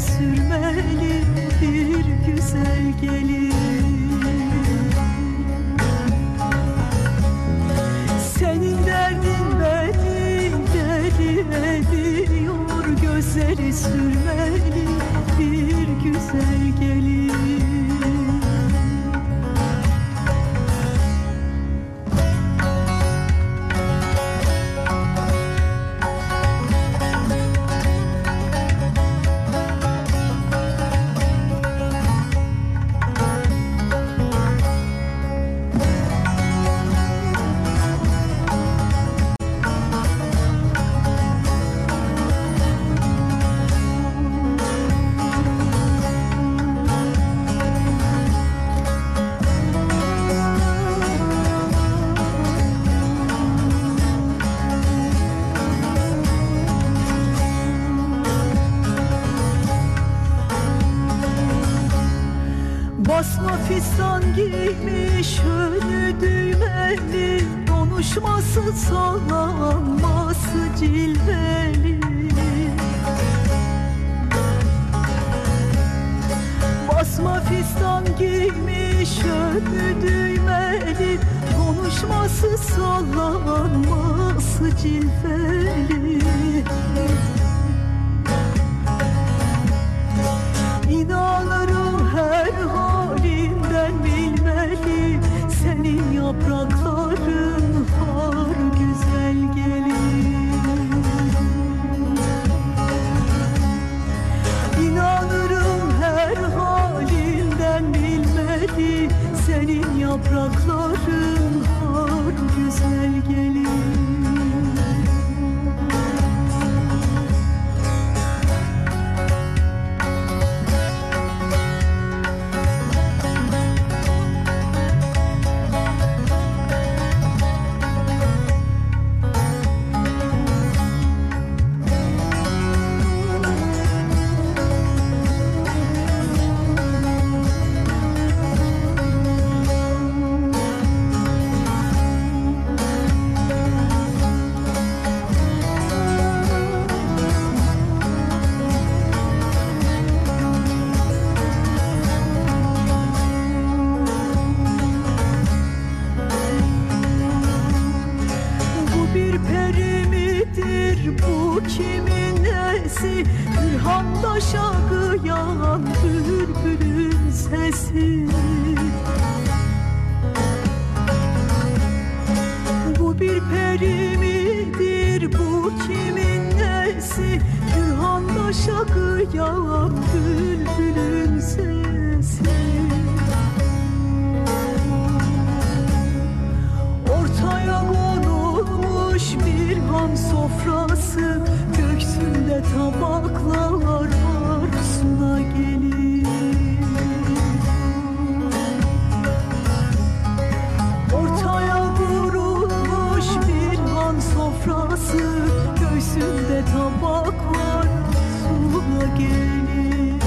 sürmeli bir güzel gelin Senin derdin beni deli ediyor Gözleri sürmeli bir güzel gelin fistan giymiş önü düğmeli Konuşması sallanması cilveli. Basma fistan giymiş önü düğmeli Konuşması sallanması cilveli. İnanırım peri midir bu kimin nesi? Gülhamda şakıyan bülbülün sesi. Bu bir peri midir bu kimin nesi? Gülhamda şakıyan bülbülün sesi. sofrası Göksünde tabaklar arzusuna gelir. Ortaya vurulmuş bir han sofrası Göğsünde tabaklar arzusuna gelir.